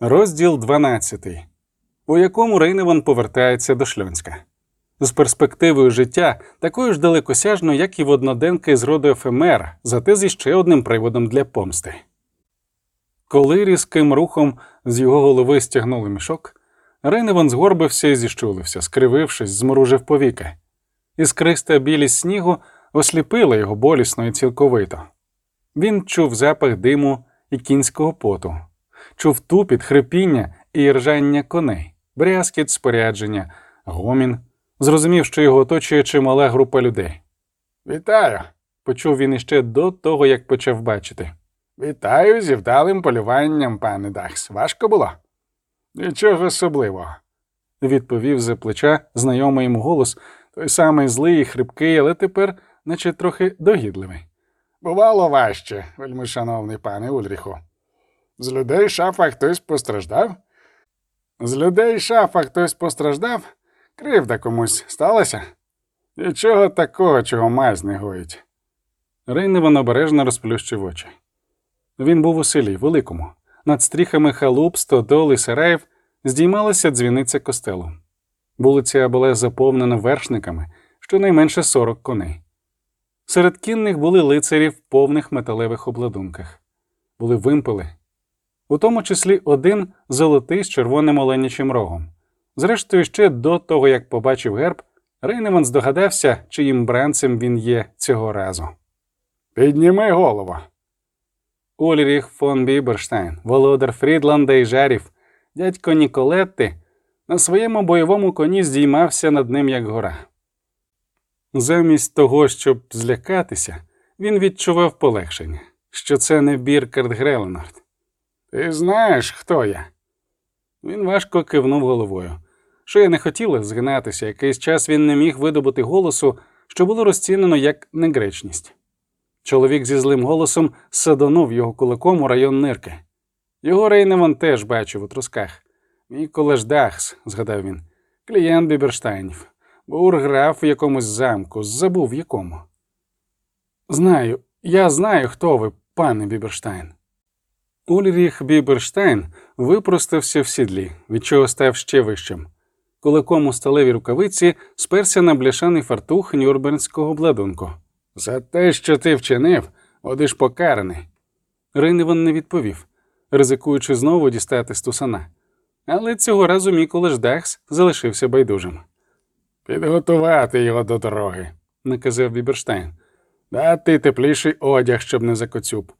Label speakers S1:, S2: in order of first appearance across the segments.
S1: Розділ 12, у якому Рейневан повертається до Шльонська. З перспективою життя такою ж далекосяжно, як і водноденки з роду ефемер, зате зі ще одним приводом для помсти. Коли різким рухом з його голови стягнули мішок, Рейневан згорбився і зіщулився, скривившись, зморужив повіки. Іскриста білість снігу осліпила його болісно і цілковито. Він чув запах диму і кінського поту, чув тупіт, хрипіння і ржання коней, брязкіт спорядження, гомін, зрозумів, що його оточує чимала група людей.
S2: Вітаю,
S1: Почув він іще до того, як почав бачити.
S2: вітаю зі вдалим полюванням, пане Дахс. Важко було? Нічого особливого.
S1: Відповів за плеча знайомий йому голос, той самий злий і хрипкий, але тепер, наче трохи догідливий.
S2: Бувало важче, вельмишановний пане Ульріху. З людей шафа хтось постраждав? З людей шафа хтось постраждав? Кривда комусь сталася? Нічого такого, чого мазь не гоїть.
S1: Рейневан обережно розплющив очі. Він був у селі, великому. Над стріхами халуп, стодол і сараїв здіймалася дзвіниця костелу. Вулиця була заповнена вершниками, щонайменше сорок коней. Серед кінних були лицарі в повних металевих обладунках, були вимпели, у тому числі один золотий з червоним оленячим рогом. Зрештою, ще до того, як побачив герб, Рейневан здогадався, чиїм бранцем він є цього разу.
S2: Підніми голову.
S1: Ульріх фон Біберштайн, володар Фрідланда і Жарів, дядько Ніколетти, на своєму бойовому коні здіймався над ним як гора. Замість того, щоб злякатися, він відчував полегшення, що це не Біркард Греленард.
S2: Ти знаєш, хто я?
S1: Він важко кивнув головою. Шия не хотіла згинатися, якийсь час він не міг видобути голосу, що було розцінено як негречність. Чоловік зі злим голосом садонув його кулаком у район нирки. Його Рейневан теж бачив у Тросках. Міколеш Дахс, згадав він, клієнт Біберштайнів. Бурграф в якомусь замку, забув якому. Знаю, я знаю, хто ви, пане Біберштайн. Ульріх Біберштайн випростався в сідлі, від чого став ще вищим. Кулаком у сталевій рукавиці сперся на бляшаний фартух нюрнбернського обладунку.
S2: За те, що ти вчинив, будеш покараний.
S1: Рейневан не відповів, ризикуючи знову дістати стусана. Але цього разу Міколаш Дахс залишився байдужим,
S2: Підготувати його до дороги.
S1: наказав Біберштайн.
S2: Дати тепліший одяг, щоб не закоцюб.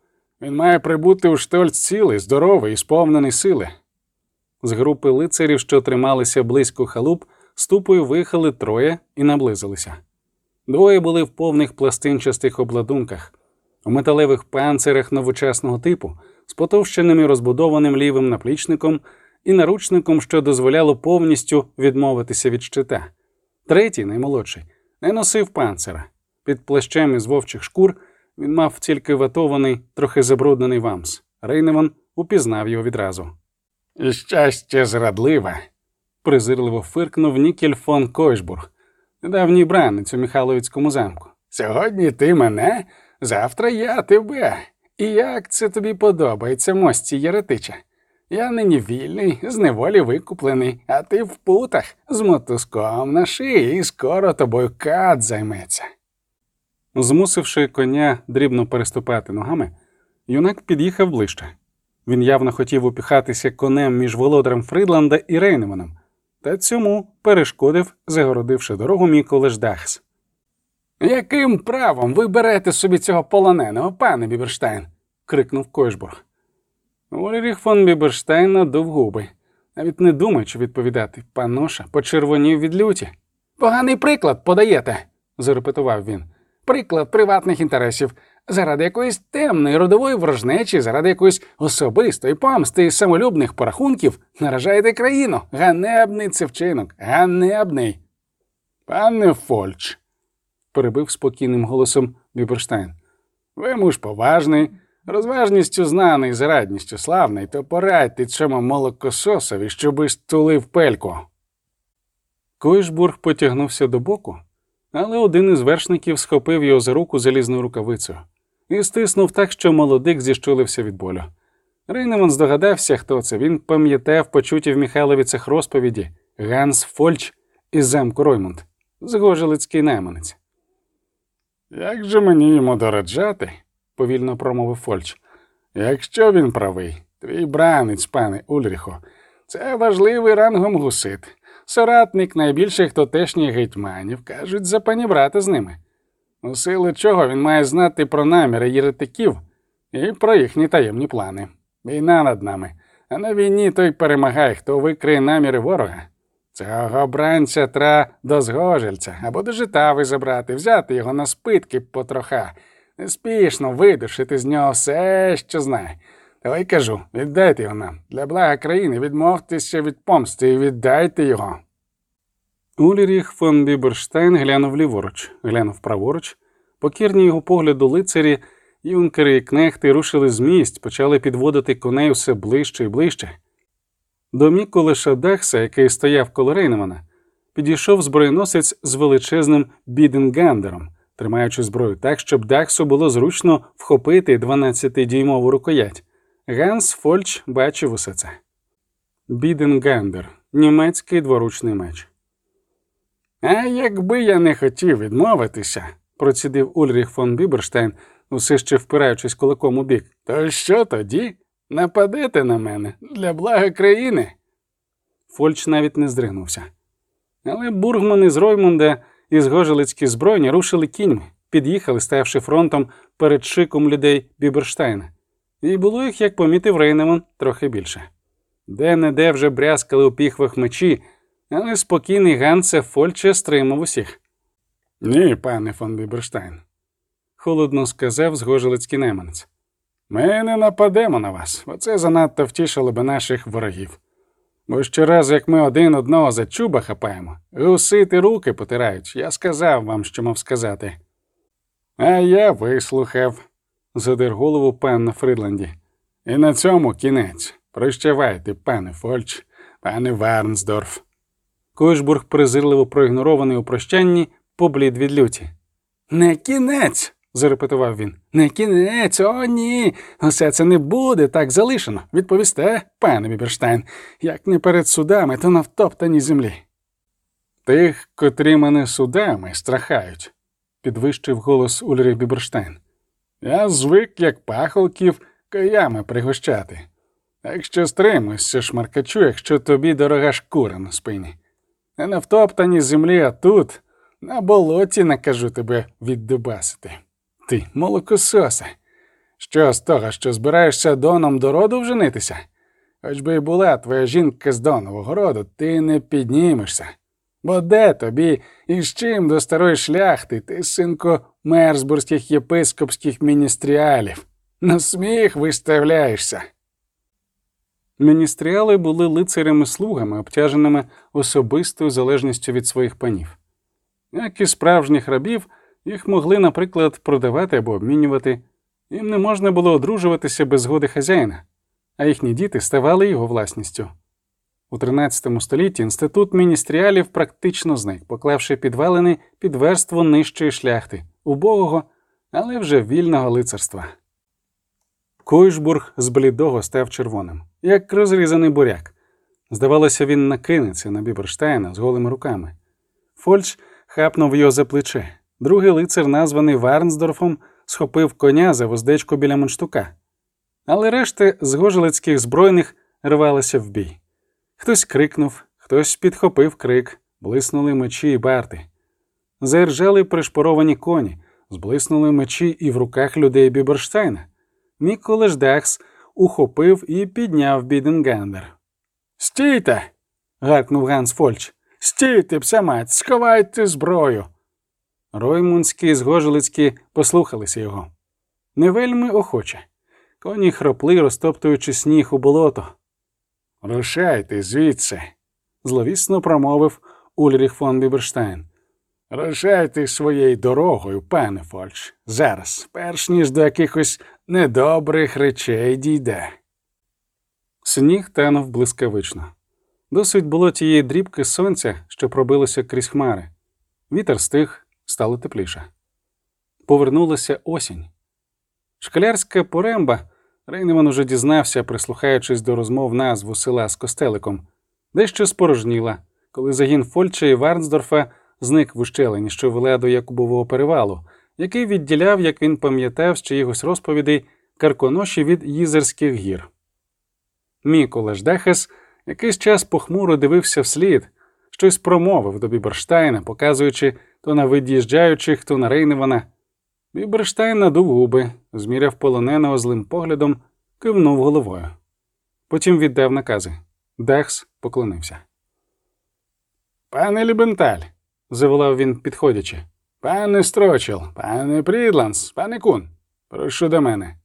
S2: Він має прибути у штольц цілий, здоровий і сповнений сили.
S1: З групи лицарів, що трималися близько халуп, ступою виїхали троє і наблизилися. Двоє були в повних пластинчастих обладунках, у металевих панцирах новочасного типу, з потовщеним і розбудованим лівим наплічником і наручником, що дозволяло повністю відмовитися від щита. Третій, наймолодший, не носив панцира. Під плащем із вовчих шкур він мав тільки ватований, трохи забруднений вамс. Рейневан упізнав його відразу.
S2: Щастя зрадливе.
S1: презирливо фиркнув Нікель фон Койшбург, давній бранець у Михайловицькому замку.
S2: Сьогодні ти мене, завтра я тебе. І як це тобі подобається, мості Єретича? Я нині вільний, з неволі викуплений, а ти в путах з мотузком на шиї, і скоро тобою кат займеться.
S1: Змусивши коня дрібно переступати ногами, юнак під'їхав ближче. Він явно хотів упхатися конем між володарем Фридланда і Рейневаном, та цьому перешкодив, загородивши дорогу Міколеш Дахс.
S2: Яким правом ви берете собі цього полоненого, пане Біберштайн?
S1: крикнув Койшбург. Ульріх фон Біберштайн надув губи, навіть не думаючи відповідати, паноша почервонів від люті.
S2: Поганий приклад подаєте,
S1: зарепетував він.
S2: Приклад приватних інтересів, заради якоїсь темної родової ворожнечі, заради якоїсь особистої помсти і самолюбних порахунків наражаєте країну. Ганебний це вчинок, ганебний. Пане Фольч,
S1: перебив спокійним голосом Біберштайн.
S2: ви муж поважний, розважністю знаний, зрадністю славний, то порадьте цьому молокососові, щоби стулив пельку.
S1: Койшбург потягнувся до боку, але один із вершників схопив його за руку залізною рукавицею і стиснув так, що молодик зіщулився від болю. Рейнеман здогадався, хто це. Він пам'ятав почуті в Міхайловіцях розповіді Ганс Фольч із замку Роймунд, згожилицький найманець.
S2: Як же мені йому дораджати?
S1: повільно промовив Фольч.
S2: Якщо він правий, твій бранець, пане Ульріхо, це важливий рангом гусит, соратник найбільших тотешніх гетьманів, кажуть, запанібрати з ними. У силу чого він має знати про наміри єретиків і про їхні таємні плани. Війна над нами, а на війні той перемагає, хто викриє наміри ворога. Цього бранця тра до згожельця або до житави забрати, взяти його на спитки потроха, неспішно видушити з нього все, що знає. Давай кажу, віддайте його нам. Для блага країни відмовтеся від помсти і віддайте його.
S1: Уліріх фон Біберштайн глянув ліворуч, глянув праворуч. Покірні його погляду лицарі, юнкери і кнехти рушили з місць, почали підводити коней все ближче і ближче. До Міколиша Дахса, який стояв коло Рейнемана, підійшов зброєносець з величезним біденгандером, тримаючи зброю так, щоб Дахсу було зручно вхопити 12-дюймову рукоять. Ганс Фольч бачив усе це. Біденгандер німецький дворучний меч.
S2: А якби я не хотів відмовитися,
S1: процідив Ульріх фон Біберштайн, усе ще впираючись кулаком у бік.
S2: то що тоді? Нападете на мене для блага країни?
S1: Фольч навіть не здригнувся. Але бургмани з Роймунда і згожелицькі збройні рушили кіньми, під'їхали, ставши фронтом перед шиком людей Біберштайна. І було їх, як помітив Рейнеман, трохи більше. Де не де вже брязкали у піхвах мечі, але спокійний Гансе Фольче стримав усіх.
S2: Ні, пане фон Біберштайн.
S1: Холодно сказав згожелицький неманець.
S2: Ми не нападемо на вас, бо це занадто втішило би наших ворогів. Бо щоразу, як ми один одного за чуба хапаємо, гусити руки потирають, я сказав вам, що мав сказати. А я вислухав,
S1: задер голову пан на Фридланді.
S2: І на цьому кінець. Прощавайте, пане Фольч, пане Варнсдорф.
S1: Койшбург, презирливо проігнорований у прощанні, поблід від люті.
S2: Не кінець зарепетував він. Не кінець, о, ні. Усе це не буде так залишено. Відповісте, пане Біберштайн, як не перед судами, то на втоптаній землі.
S1: Тих, котрі мене судами страхають, підвищив голос Ульрих Біберштайн.
S2: Я звик, як пахолків, каями пригощати. Так що стримуйся, шмаркачу, якщо тобі дорога шкура на спині. Не на втоптаній землі, а тут, на болоті накажу тебе віддубасити. Ти, молокососе, що з того, що збираєшся доном до роду вженитися? Хоч би й була твоя жінка з донового роду, ти не піднімешся. Бо де тобі і з чим до старої шляхти, ти, синко, мерзбурзьких єпископських міністріалів? На сміх виставляєшся.
S1: Міністріали були лицарями-слугами, обтяженими особистою залежністю від своїх панів. Як і справжніх рабів, їх могли, наприклад, продавати або обмінювати, їм не можна було одружуватися без згоди хазяїна, а їхні діти ставали його власністю. У 13 столітті інститут міністріалів практично зник, поклавши підвалини під верство нижчої шляхти, убогого, але вже вільного лицарства. Койшбург з блідого став червоним, як розрізаний буряк. Здавалося, він накинеться на Біберштейна з голими руками. Фольч хапнув його за плече. Другий лицар, названий Варнсдорфом, схопив коня за вуздечку біля мунштука. Але решти згожелицьких збройних рвалися в бій. Хтось крикнув, хтось підхопив крик, блиснули мечі і барти. Заіржали пришпоровані коні, зблиснули мечі і в руках людей Біберштайна. Міколеш Дахс ухопив і підняв Біденгандер.
S2: Стійте. гаркнув Ганс Фольч. Стійте, пса мать, сховайте зброю.
S1: Роймунські і Згожелицькі послухалися його. Не вельми охоче. Коні хропли, розтоптуючи сніг у болото.
S2: Рушайте звідси,
S1: зловісно промовив Ульріх фон Біберштайн.
S2: Рушайте своєю дорогою, пане Фольч, зараз, перш ніж до якихось недобрих речей дійде.
S1: Сніг танув блискавично. Досить було тієї дрібки сонця, що пробилося крізь хмари. Вітер стих, стало тепліше. Повернулася осінь. Шкалярська поремба Рейневан уже дізнався, прислухаючись до розмов назву села з костеликом, дещо спорожніла, коли загін Фольча і Варнсдорфа зник в ущелині, що вела до Якубового перевалу, який відділяв, як він пам'ятав з чиїхось розповідей, карконоші від Їзерських гір. Мікола Ждехес якийсь час похмуро дивився вслід, щось промовив до Біберштайна, показуючи то на від'їжджаючих, то на Рейневана. Біберштайн надув губи, зміряв полоненого злим поглядом, кивнув головою. Потім віддав накази. Дахс поклонився.
S2: Пане Лібенталь,
S1: Заволав він, підходячи.
S2: пане Строчил, пане Прідланс, пане Кун, прошу до мене.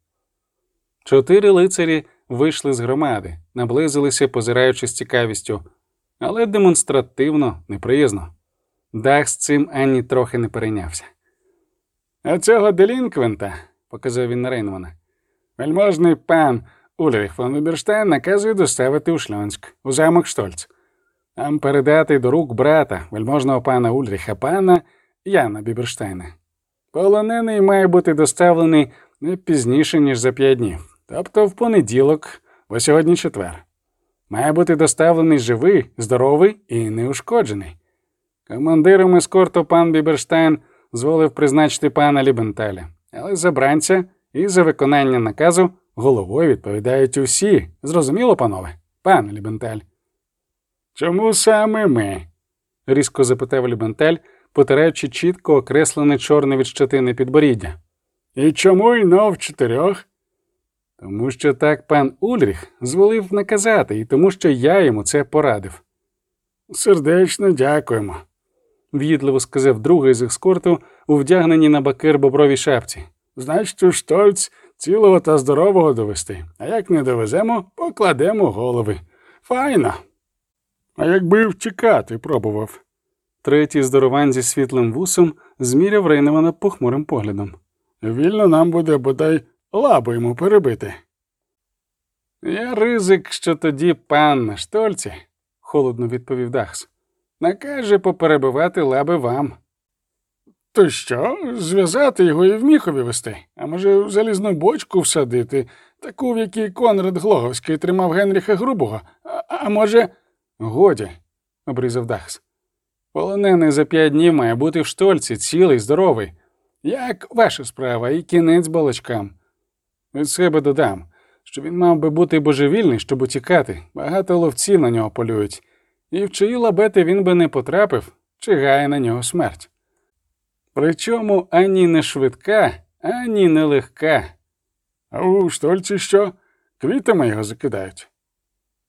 S1: Чотири лицарі вийшли з громади, наблизилися, позираючи з цікавістю, але демонстративно, неприязно. Дах з цим ані трохи не перейнявся.
S2: А цього делінквента,
S1: Показав він на Рейнмана.
S2: вельможний пан Ульріх фон Віберштейн наказує доставити у Шльонськ, у замок Штольц. Там передати до рук брата, вельможного пана Ульріха, пана Яна Біберштейна. Полонений має бути доставлений не пізніше, ніж за п'ять днів, тобто в понеділок, бо сьогодні четвер. Має бути доставлений живий, здоровий і неушкоджений. Командиром ескорту пан Біберштайн зволив призначити пана Лібенталя, але за бранця і за виконання наказу головою відповідають усі. Зрозуміло, панове? Пане Лібенталь. Чому саме ми?
S1: різко запитав Лібентель, потираючи чітко окреслене чорне від щетини підборіддя.
S2: І чому й но в чотирьох?
S1: Тому що так пан Ульріх зволив наказати, і тому що я йому це порадив.
S2: Сердечно дякуємо.
S1: В'їдливо сказав другий з ескорту у вдягненій на бакир бобровій шапці.
S2: Значить, Штольц цілого та здорового довести. А як не довеземо, покладемо голови. Файно. А якби втікати пробував.
S1: Третій здоровань зі світлим вусом зміряв Рейневана похмурим поглядом.
S2: Вільно нам буде бодай лабу йому перебити.
S1: Я ризик, що тоді пан на штольці, холодно відповів Дахс, накаже поперебивати лаби вам.
S2: То що, зв'язати його і в міхові вести, а може, в залізну бочку всадити, таку, в якій Конрад Глоговський тримав Генріха Грубого, а, а може.
S1: Годі, обрізав Дахс. Полонений за п'ять днів має бути в штольці, цілий, здоровий. Як ваша справа і кінець балачкам. Від себе додам, що він мав би бути божевільний, щоб утікати. Багато ловців на нього полюють, і в чиї лабети він би не потрапив, чигає на нього смерть. Причому ані не швидка, ані не легка.
S2: А у Штольці що? Квітами його закидають.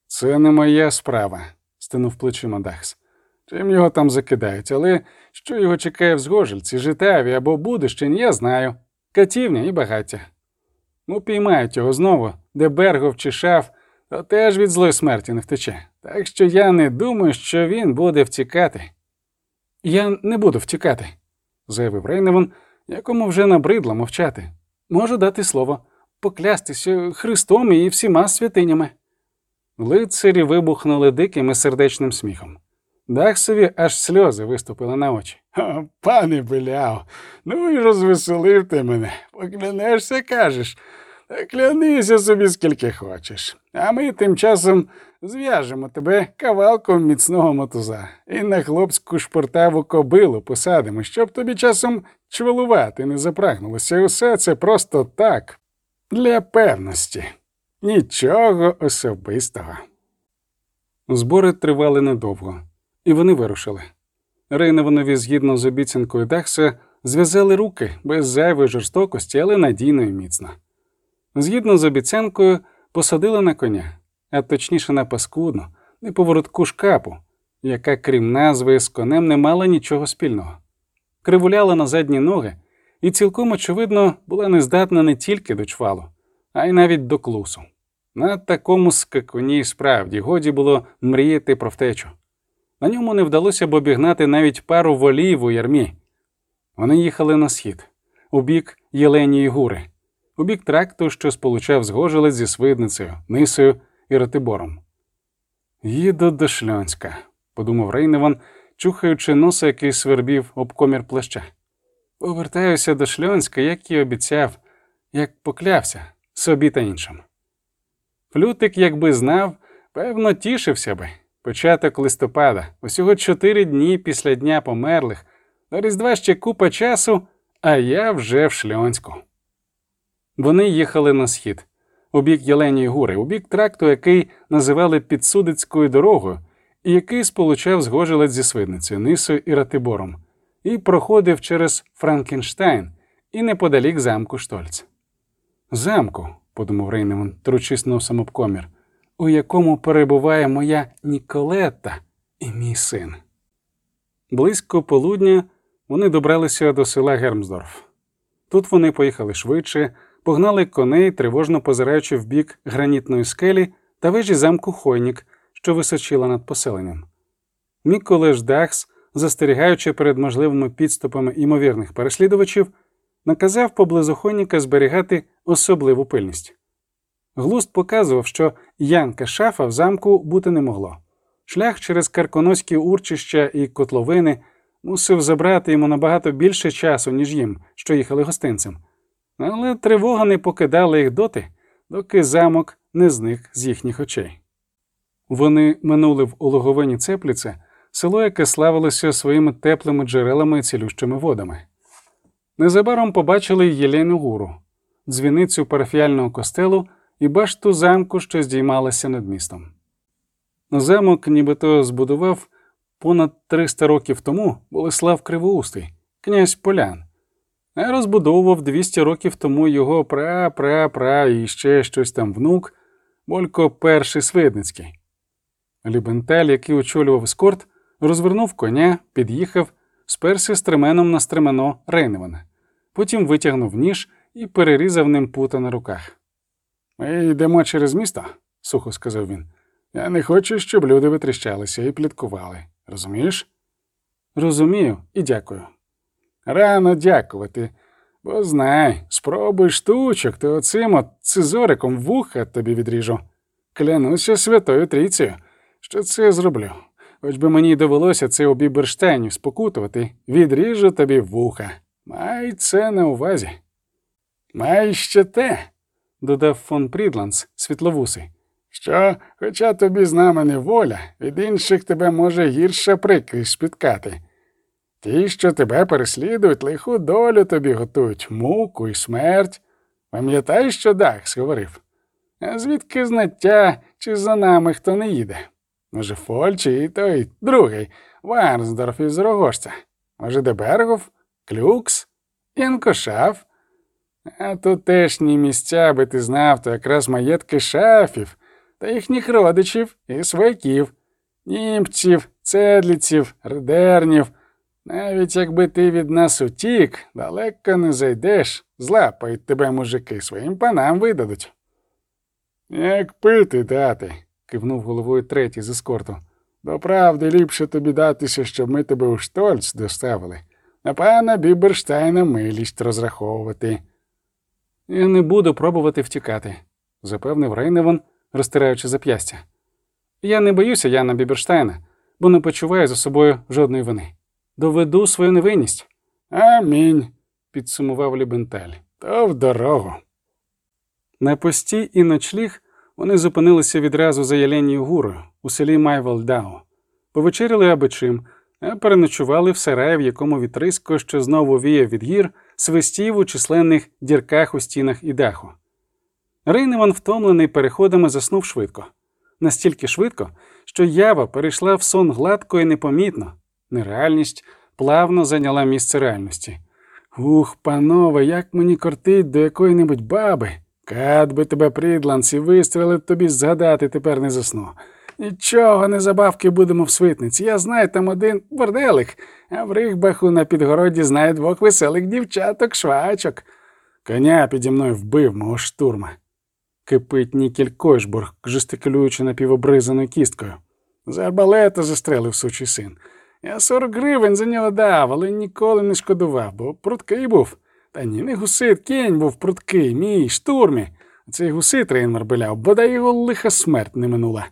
S1: Це не моя справа, стинув плечима Дахс. Чим його там закидають, але що його чекає в згожельці, житаві або Будищині, я знаю. Катівня і багаття. Ну, піймають його знову, де Бергов чи шаф, то теж від злої смерті не втече. Так що я не думаю, що він буде втікати. Я не буду втікати, заявив Рейневан, якому вже набридло мовчати. Можу дати слово, поклястися Христом і всіма святинями. Лицарі вибухнули диким і сердечним сміхом. Дахсові аж сльози виступили на очі.
S2: Пане Беляв, ну і розвеселив ти мене. Поклянешся, кажеш. Клянися собі скільки хочеш. А ми тим часом зв'яжемо тебе кавалком міцного мотуза і на хлопську шпортаву кобилу посадимо, щоб тобі часом чвалувати не запрагнулося. Усе це просто так, для певності. Нічого особистого.
S1: Збори тривали недовго, і вони вирушили. Рейневанові, згідно з обіцянкою Дахса, зв'язали руки без зайвої жорстокості, але надійно і міцно. Згідно з обіцянкою, посадили на коня, а точніше на паскудну, неповоротку шкапу, яка, крім назви, з конем не мала нічого спільного. Кривуляла на задні ноги і цілком очевидно була нездатна не тільки до чвалу, а й навіть до клусу. На такому скакуні справді годі було мріяти про втечу. На ньому не вдалося б обігнати навіть пару волів у ярмі. Вони їхали на схід, у бік Єленії гури, у бік тракту, що сполучав Згожелець зі Свидницею, Нисою і Ратибором. Їду до Шльонська, подумав Рейневан, чухаючи носа, який свербів об комір плаща. Повертаюся до Шльонська, як і обіцяв, як поклявся, собі та іншим. Флютик, якби знав, певно, тішився би. Початок листопада, усього чотири дні після дня померлих, до Різдва ще купа часу, а я вже в Шльонську. Вони їхали на схід, у бік Єленії гури, у бік тракту, який називали Підсудицькою дорогою, і який сполучав Згожилець зі Свидницею, Нисою і Ратибором, і проходив через Франкенштайн і неподалік замку Штольц. Замку, подумав Рейневан, тручись носом об комір, у якому перебуває моя Ніколетта і мій син. Близько полудня вони добралися до села Гермсдорф. Тут вони поїхали швидше, погнали коней, тривожно позираючи в бік гранітної скелі та вежі замку Хойнік, що височила над поселенням. Міколеш Дахс, застерігаючи перед можливими підступами імовірних переслідувачів, наказав поблизу Хойніка зберігати особливу пильність. Глуст показував, що Янка шафа в замку бути не могло. Шлях через карконоські урчища і котловини мусив забрати йому набагато більше часу, ніж їм, що їхали гостинцем. Але тривога не покидала їх доти, доки замок не зник з їхніх очей. Вони минули в улоговині Цепліце, село, яке славилося своїми теплими джерелами і цілющими водами. Незабаром побачили Єлену гуру, дзвіницю парафіального костелу і башту замку, що здіймалася над містом. Замок, нібито збудував понад 300 років тому Болеслав Кривоустий, князь Полян, а розбудовував 200 років тому його пра-пра-пра і ще щось там внук, Болько Перший Свидницький. Любенталь, який очолював ескорт, розвернув коня, під'їхав, сперся стременом на стремено Рейневана, потім витягнув ніж і перерізав ним пута на руках. Ми йдемо через місто, сухо сказав він. Я не хочу, щоб люди витріщалися і пліткували. Розумієш? Розумію і дякую. Рано дякувати, бо знай, спробуй штучок, то оцим от цизориком вуха тобі відріжу. Клянуся святою трійцею, що це зроблю. Хоч би мені довелося це у Біберштейні спокутувати, відріжу тобі вуха. Май це на увазі. Май ще те, додав фон Прідланс, світловусий. Що, хоча тобі з нами не воля, від інших тебе може гірша прикрість спіткати. Ті, що тебе переслідують, лиху долю тобі готують, муку і смерть. Пам'ятаєш, що Дахс говорив? А звідки знаття, чи за нами хто не їде? Може, Фольчі і той другий, Варнсдорф із Рогожця. Може, Дебергов, Клюкс, Янкошаф? А тутешні місця, би ти знав, то якраз маєтки шафів та їхніх родичів і свояків, німців, цедліців, ридернів. Навіть якби ти від нас утік, далеко не зайдеш, злапають тебе мужики, своїм панам видадуть. Як пити дати, кивнув головою третій з ескорту. До правди ліпше тобі датися, щоб ми тебе у штольц доставили. На пана Біберштайна милість розраховувати. Я не буду пробувати втікати, запевнив Рейневан, розтираючи зап'ястя. Я не боюся Яна Біберштайна, бо не почуваю за собою жодної вини. Доведу свою невинність. Амінь, підсумував Лібенталь. То в дорогу. На пості і ночліг вони зупинилися відразу за Яленією гурою у селі Майвалдау, повечеряли аби чим, а переночували в сараї, в якому вітрисько, що знову віяв від гір, свистів у численних дірках у стінах і даху. Рейневан, втомлений переходами, заснув швидко, настільки швидко, що ява перейшла в сон гладко і непомітно. Нереальність плавно зайняла місце реальності. Ух, панове, як мені кортить до якої-небудь баби. Кат би тебе прідланці вистрелив тобі згадати тепер не засну. Нічого, не забавки будемо в свитниці. Я знаю там один борделик, а в Рихбаху на підгороді знаю двох веселих дівчаток, швачок. Коня піді мною вбив мого штурма. Кипить Нікіль Койшбург, жестикулюючи напівобризаною кісткою. За арбалета застрелив сучий син. Я сорок гривень за нього дав, але ніколи не шкодував, бо пруткий був. Та ні, не гусит, кінь був пруткий, мій, штурмі. Цей гусит Рейнмар беляв, бодай його лиха смерть не минула.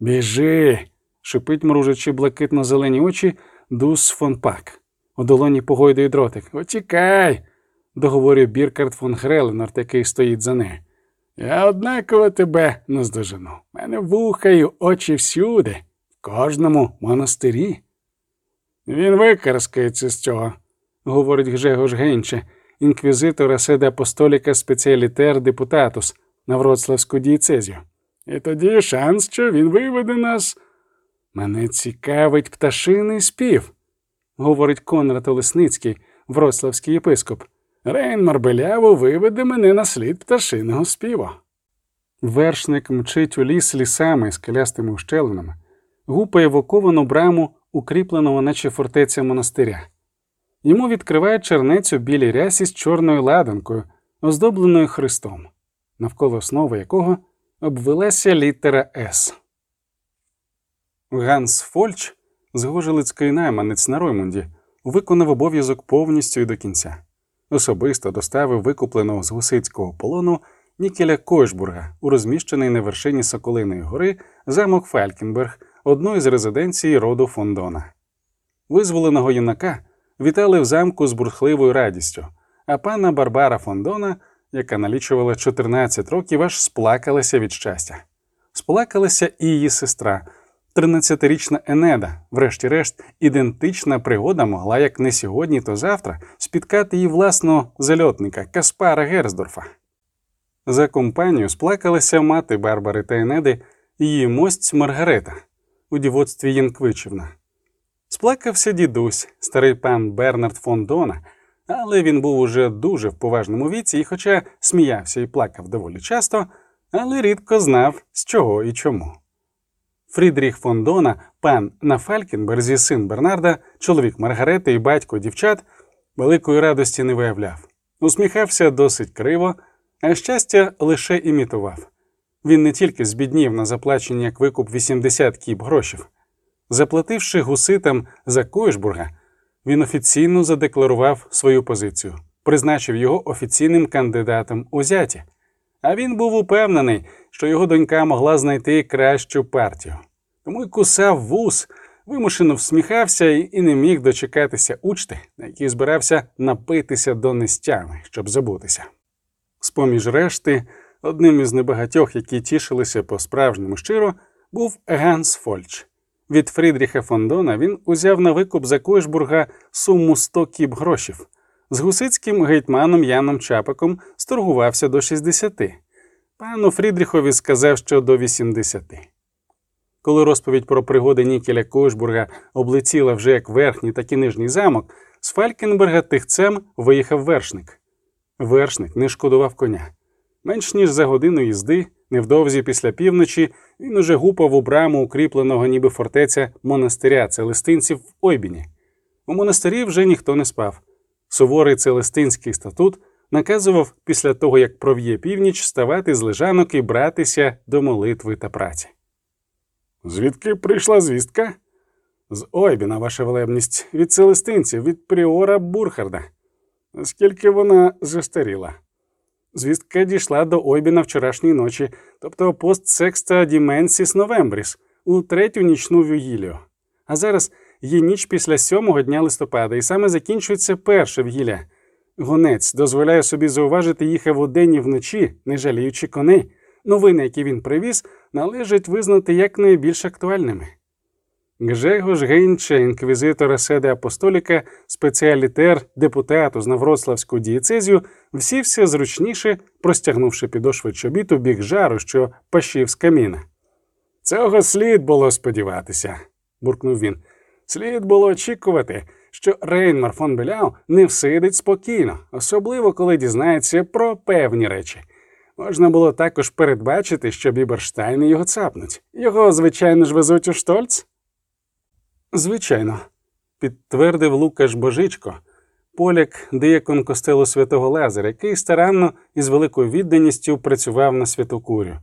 S1: Біжи. шипить, мружачи блакитно зелені очі, дус фон пак. У долоні погойдує дротик. Отікай. договорює Біркард фон Греленорт, який стоїть за нею.
S2: Я однаково тебе наздожену. Мене вуха й очі всюди, в кожному монастирі. Він викарскається з цього.
S1: Говорить Гжегош Генче, інквізитора седа апостоліка спеціалітер депутатус на Вроцлавську дієцезію.
S2: І тоді шанс, що він виведе нас.
S1: Мене цікавить пташиний спів, говорить Конрад Олесницький, вроцлавський єпископ.
S2: Рейнмар Беляву виведе мене на слід пташиного співу.
S1: Вершник мчить у ліс лісами з калястими ущелинами, гупає в оковану браму, укріпленого, наче фортеця монастиря. Йому відкривають чернець у білій рясі з чорною ладанкою, оздобленою хрестом, навколо основи якого обвелася літера С. Ганс Фольч з Гожелицької найманець на Роймунді виконав обов'язок повністю і до кінця. Особисто доставив викупленого з гусицького полону Нікеля Койшбурга у розміщений на вершині Соколиної гори замок Фалькенберг, одну із резиденцій роду Фондона. Визволеного юнака вітали в замку з бурхливою радістю, а пана Барбара Фондона, яка налічувала 14 років, аж сплакалася від щастя. Сплакалася і її сестра, 13-річна Енеда, врешті-решт, ідентична пригода могла як не сьогодні, то завтра спіткати її власного зальотника Каспара Герздорфа. За компанію сплакалася мати Барбари та Енеди, її мость Маргарета у дівоцтві Янквичівна. Сплакався дідусь, старий пан Бернард фон Дона, але він був уже дуже в поважному віці, і, хоча сміявся і плакав доволі часто, але рідко знав, з чого і чому. Фрідріх фон Дона, пан на Фалькенберзі, син Бернарда, чоловік Маргарети і батько дівчат, великої радості не виявляв. Усміхався досить криво, а щастя лише імітував. Він не тільки збіднів на заплачені як викуп 80 кіп грошів. Заплативши гуситам за Койшбурга, він офіційно задекларував свою позицію, призначив його офіційним кандидатом у зяті. А він був упевнений, що його донька могла знайти кращу партію. Тому й кусав вус, вимушено всміхався і не міг дочекатися учти, на якій збирався напитися до нестями, щоб забутися. З-поміж решти, одним із небагатьох, які тішилися по-справжньому щиро, був Ганс Фольч. Від Фрідріха Фондона він узяв на викуп за Койшбурга суму 100 кіп грошів. З гусицьким гетьманом Яном Чапиком сторгувався до 60. Пану Фрідріхові сказав, що до 80. Коли розповідь про пригоди Нікеля Койшбурга облетіла вже як верхній, так і нижній замок, з Фалькенберга тихцем виїхав вершник. Вершник не шкодував коня. Менш ніж за годину їзди, невдовзі після півночі, він уже гупав у браму укріпленого ніби фортеця монастиря целестинців в Ойбіні. У монастирі вже ніхто не спав. Суворий целестинський статут наказував після того, як пров'є північ, ставати з лежанок і братися до молитви та праці.
S2: Звідки прийшла звістка?
S1: З Ойбіна, ваша велебність, від целестинців, від пріора Бурхарда.
S2: Наскільки вона застаріла?
S1: Звістка дійшла до Ойбіна вчорашньої ночі, тобто постсекста Діменсіс Новембріс, у третю нічну вігілію. А зараз є ніч після сьомого дня листопада, і саме закінчується перша вігілля. Гонець дозволяє собі зауважити їхав удень і вночі, не жаліючи коней. Новини, які він привіз, належить визнати як найбільш актуальними. Гжегош Гейнче, інквізитора седе апостоліка, спеціалітер депутату з Навроцлавську дієцезію, всівся зручніше, простягнувши підошви чобіту бік жару, що пащив з каміна.
S2: Цього слід було сподіватися,
S1: буркнув він.
S2: Слід було очікувати, що Рейнмар фон Беляу не всидить спокійно, особливо коли дізнається про певні речі. Можна було також передбачити, що Біберштайни його цапнуть. Його, звичайно ж, везуть у Штольц.
S1: Звичайно, підтвердив Лукаш Божичко, поляк, диякон костелу святого Лазаря, який старанно і з великою відданістю працював на святокурю.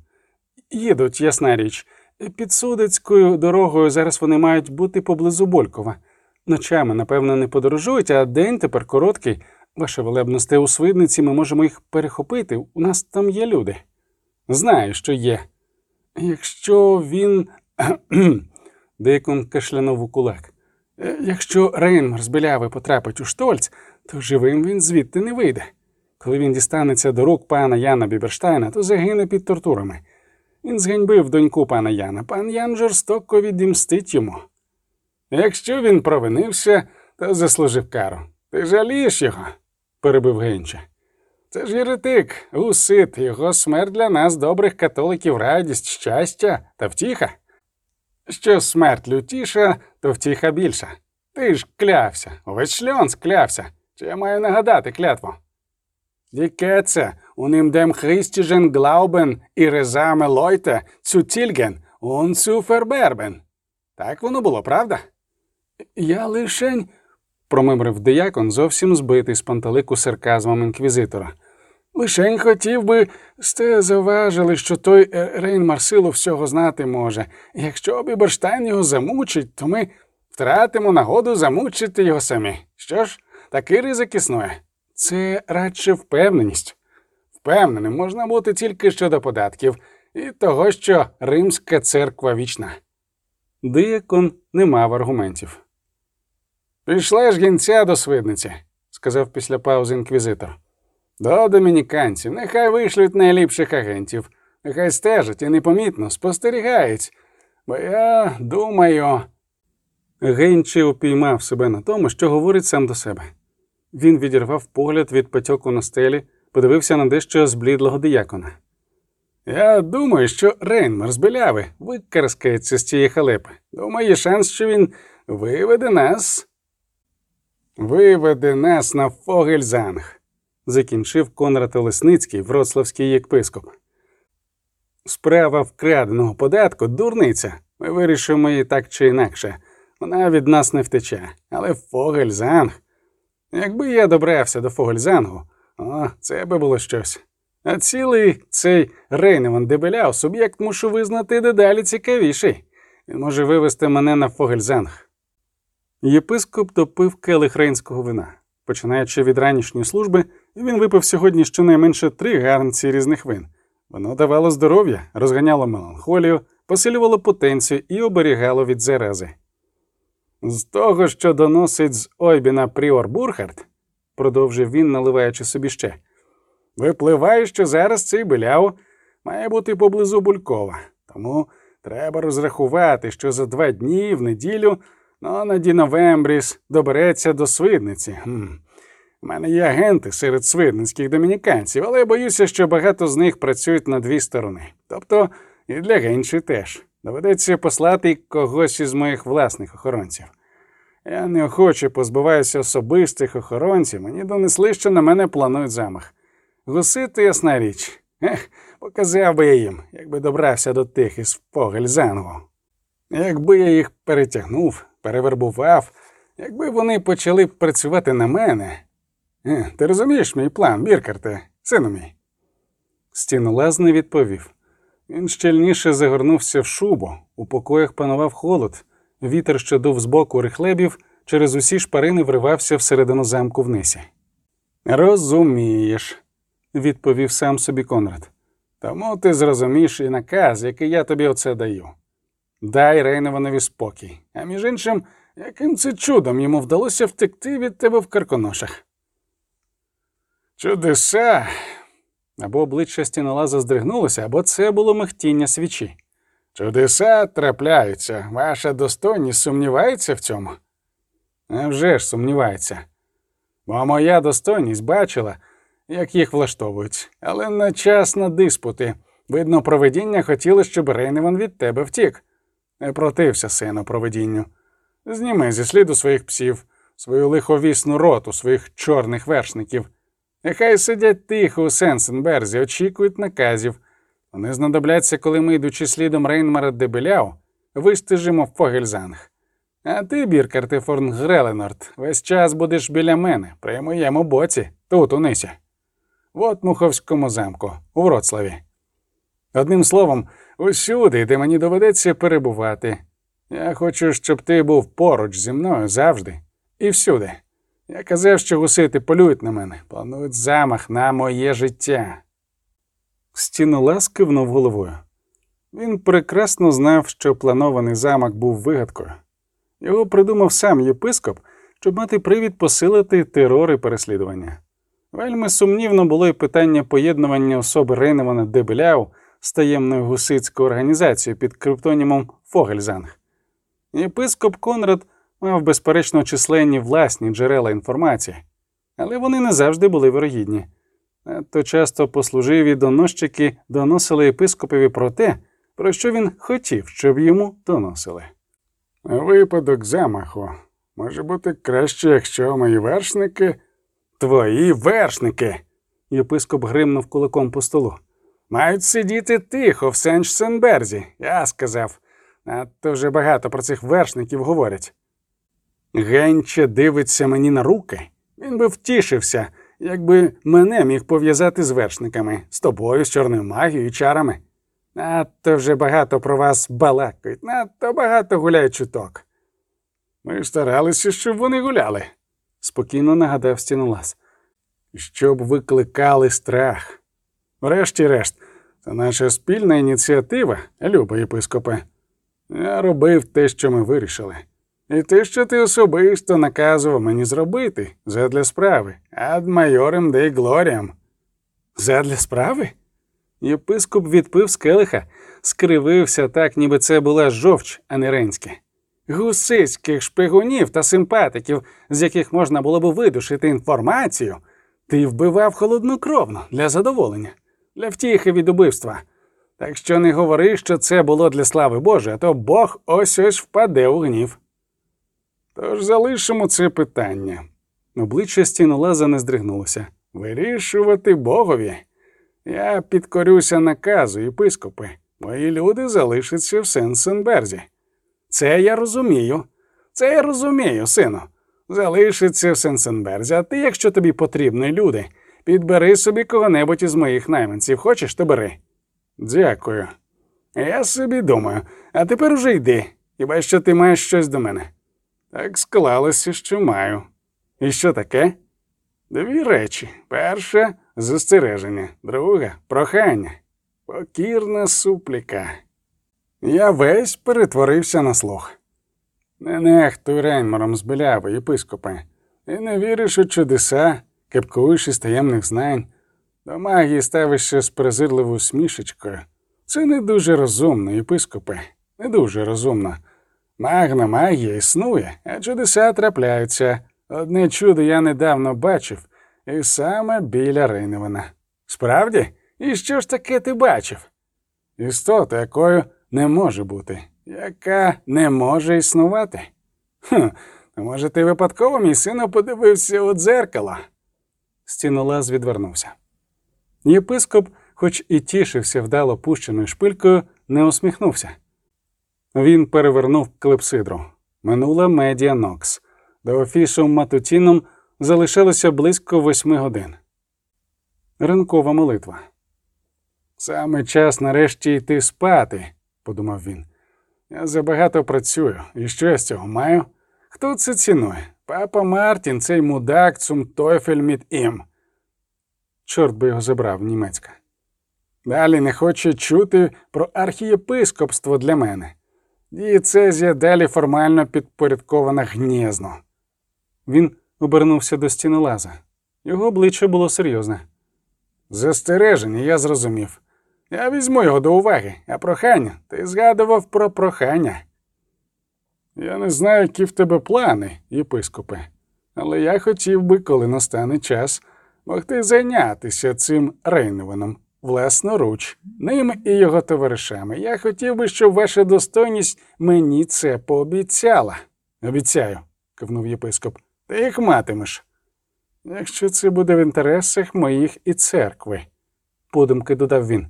S1: Їдуть, ясна річ, під Судецькою дорогою зараз вони мають бути поблизу Болькова. Ночами, напевно, не подорожують, а день тепер короткий. Ваша велебносте у свидниці ми можемо їх перехопити. У нас там є люди. Знаю, що є. Якщо він. Деякон кашлянув у кулак. «Е, Якщо Рейнмар з Беляви потрапить у Штольц, то живим він звідти не вийде. Коли він дістанеться до рук пана Яна Біберштайна, то загине під тортурами. Він зганьбив доньку пана Яна. Пан Ян жорстоко відімстить йому.
S2: Якщо він провинився, то заслужив кару. Ти жалієш його? перебив Генча. Це ж єретик, усит, його смерть для нас, добрих католиків, радість, щастя та втіха. Що смерть лютіша, то втіха більша. Ти ж клявся, увесь шльон склявся. Чи я маю нагадати клятву? Дікеце, уним дем Христіжен Глаубен і резаме Лойте, цю тільген, он цю фербербен. Так воно було, правда?
S1: Я лишень. промимрив диякон, зовсім збитий з пантелику сарказмом інквізитора.
S2: Лишень хотів би, сте заважили, що той е, Рейн Марсилу всього знати може. Якщо Біберштайн його замучить, то ми втратимо нагоду замучити його самі. Що ж, такий ризик існує.
S1: Це радше впевненість.
S2: Впевненим можна бути тільки щодо податків і того, що Римська церква вічна.
S1: Диякон не мав аргументів.
S2: Пішла ж гінця до свидниці, сказав після паузи інквізитор. До домініканців, нехай вишлють найліпших агентів, нехай стежать і непомітно спостерігають. Бо я думаю.
S1: Генчі упіймав себе на тому, що говорить сам до себе. Він відірвав погляд від потьоку на стелі, подивився на дещо зблідлого диякона.
S2: Я думаю, що Рейнмар з Беляви викарскається з цієї халепи. Думаю, шанс, що він виведе нас. Виведе нас на Фогельзанг,
S1: закінчив Конрад Олесницький, вроцлавський єпископ. Справа вкраденого податку дурниця. Ми вирішимо її так чи інакше. Вона від нас не втече. Але Фогельзанг. Якби я добрався до Фогельзангу, о, це би було щось. А цілий цей Рейневан Дебеляу суб'єкт мушу визнати дедалі цікавіший. Він може вивести мене на Фогельзанг. Єпископ допив келих рейнського вина. Починаючи від ранішньої служби, він випив сьогодні щонайменше три гарнці різних вин. Воно давало здоров'я, розганяло меланхолію, посилювало потенцію і оберігало від зарази. З того, що доносить з Ойбіна Пріор Бурхард, продовжив він, наливаючи собі ще, випливає, що зараз цей Беляу має бути поблизу Булькова, тому треба розрахувати, що за два дні в неділю Nona die Novembris добереться до Свидниці. Хм. У мене є агенти серед свидницьких домініканців, але я боюся, що багато з них працюють на дві сторони. Тобто і для Генші теж. Доведеться послати когось із моїх власних охоронців. Я неохоче позбуваюся особистих охоронців, мені донесли, що на мене планують замах. Гусити, ясна річ. Ех, показав би я їм, якби добрався до тих із Фогельзангу. Якби я їх перетягнув, перевербував, якби вони почали працювати на мене. Е, ти розумієш мій план, Біркарте, сину мій? Стінолаз не відповів. Він щільніше загорнувся в шубу, у покоях панував холод, вітер, що дув з боку рихлебів, через усі шпарини вривався всередину замку внизі. Розумієш, відповів сам собі Конрад. Тому ти зрозумієш і наказ, який я тобі оце даю. Дай Рейневанові спокій, а між іншим, яким це чудом йому вдалося втекти від тебе в карконошах. Чудеса. Або обличчя стінолаза здригнулося, або це було михтіння свічі. Чудеса трапляються. Ваша достойність сумнівається в цьому? «А вже ж сумнівається. Бо моя достойність бачила, як їх влаштовують, але на час на диспути. Видно, проведіння хотіло, щоб Рейневан від тебе втік. Не протився сину проведінню. Зніми зі сліду своїх псів, свою лиховісну роту, своїх чорних вершників. Нехай сидять тихо у Сенсенберзі, очікують наказів. Вони знадобляться, коли ми, йдучи слідом Рейнмара Дебеляу, вистежимо в Фогельзанг. А ти, Біркарте Форн Греленорд, весь час будеш біля мене, при моєму боці, тут, у Нисі. В Отмуховському замку, у Вроцлаві. Одним словом, усюди, де мені доведеться перебувати. Я хочу, щоб ти був поруч зі мною завжди і всюди. Я казав, що гусити полюють на мене, планують замах на моє життя. Стінолаз кивнув головою. Він прекрасно знав, що планований замок був вигадкою. Його придумав сам єпископ, щоб мати привід посилити терор і переслідування. Вельми сумнівно було й питання поєднування особи Рейневана де Беляу з таємною гусицькою організацією під криптонімом Фогельзанг. Єпископ Конрад мав безперечно численні власні джерела інформації, але вони не завжди були вирогідні. Надто часто послуживі доносчики доносили єпископові про те, про що він хотів, щоб йому доносили.
S2: Випадок замаху. Може бути краще, якщо мої вершники.
S1: Твої вершники. Єпископ гримнув кулаком по столу.
S2: Мають сидіти тихо в Сенч-Сенберзі, я сказав. Надто вже багато про цих вершників говорять.
S1: Генче дивиться мені на руки.
S2: Він би втішився, якби мене міг пов'язати з вершниками, з тобою, з чорною магією і чарами. Надто вже багато про вас балакають, надто багато гуляють чуток. Ми старалися, щоб вони гуляли,
S1: спокійно нагадав стінолаз.
S2: Щоб викликали страх. Врешті-решт, це наша спільна ініціатива, люба єпископе. Я робив те, що ми вирішили. І те, що ти особисто наказував мені зробити задля справи, ад майорем де глоріям.
S1: Задля справи? Єпископ відпив з келиха, скривився так, ніби це була жовч, а не ренське.
S2: Гусицьких шпигунів та симпатиків, з яких можна було б видушити інформацію, ти вбивав холоднокровно для задоволення, для втіхи від убивства. Так що не говори, що це було для слави Божої, а то Бог ось ось впаде у гнів. Тож залишимо це питання.
S1: Обличчя стінолаза не здригнулося.
S2: Вирішувати Богові. Я підкорюся наказу, єпископи. Мої люди залишаться в Сенсенберзі. Це я розумію. Це я розумію, сину. Залишиться в Сенсенберзі, а ти, якщо тобі потрібні люди, підбери собі кого-небудь із моїх найманців. Хочеш, то бери. Дякую. Я собі думаю, а тепер уже йди, хіба що ти маєш щось до мене. Так склалося, що маю. І що таке? Дві речі. Перша застереження, друга прохання. Покірна супліка. Я весь перетворився на слух. Не нехтуй Рейнмором з біляви, єпископе. Ти не віриш у чудеса, кепкуєш із таємних знань. До магії ставишся з презирливою смішечкою. Це не дуже розумно, єпископе, не дуже розумно. Магна магія існує, а чудеса трапляються. Одне чудо я недавно бачив, і саме біля Рейневана. Справді? І що ж таке ти бачив? Істоту, якою не може бути, яка не може існувати. Хм, може, ти випадково мій сину подивився у дзеркало?
S1: Стінолаз відвернувся. Єпископ, хоч і тішився вдало пущеною шпилькою, не усміхнувся. Він перевернув клепсидру. Минула медіа Нокс. До офісу Матутіном залишалося близько восьми годин. Ранкова молитва.
S2: Саме час нарешті йти спати, подумав він. Я забагато працюю, і що я з цього маю? Хто це цінує? Папа Мартін, цей мудак, цум мід ім.
S1: Чорт би його забрав, німецька.
S2: Далі не хоче чути про архієпископство для мене. Дієцезія далі формально підпорядкована гнєзно.
S1: Він обернувся до стінолаза. Його обличчя було серйозне.
S2: Застереження, я зрозумів. Я візьму його до уваги, а прохання ти згадував про прохання. Я не знаю, які в тебе плани, єпископе, але я хотів би, коли настане час, могти зайнятися цим Рейневаном власноруч, ним і його товаришами. Я хотів би, щоб ваша достойність мені це пообіцяла. Обіцяю, кивнув єпископ. Ти їх матимеш. Якщо це буде в інтересах моїх і церкви,
S1: подумки додав він.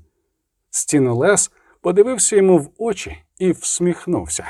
S1: Стінолес подивився йому в очі і всміхнувся.